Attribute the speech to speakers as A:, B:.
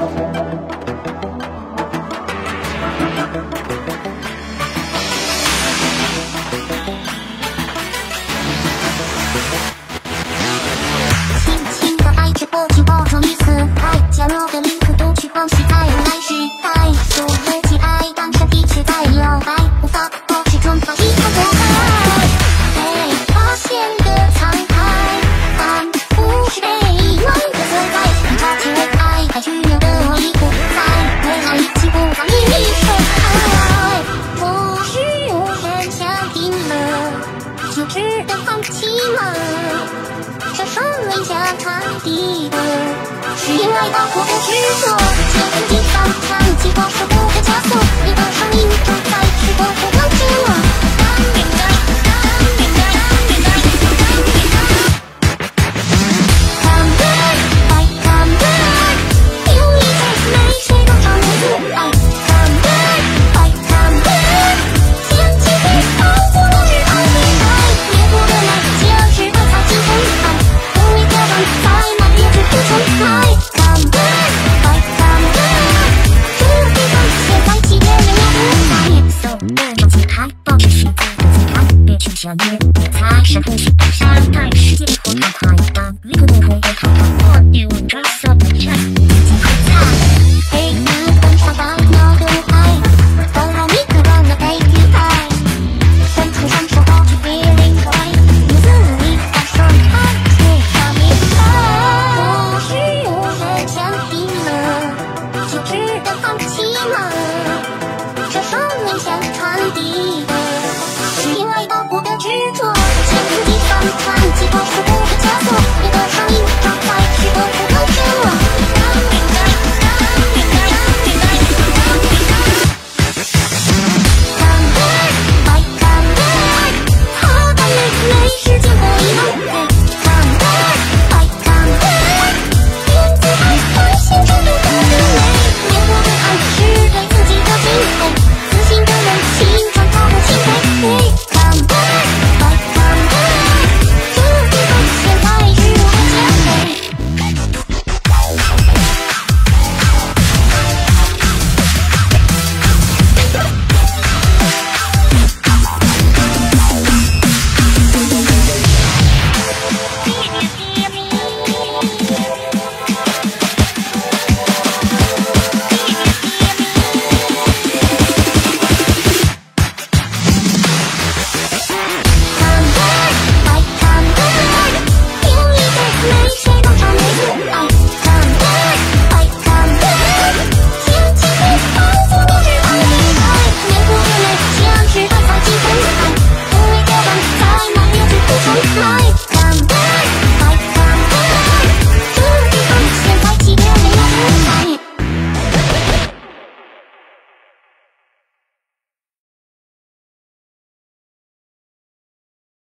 A: Thank 是因为大破的执着，坚定地方，长期保守不可加速，你的生命正在。就像捏五彩石头是绑沙袋世界为何要喊当一颗豆开始喊我 you dress up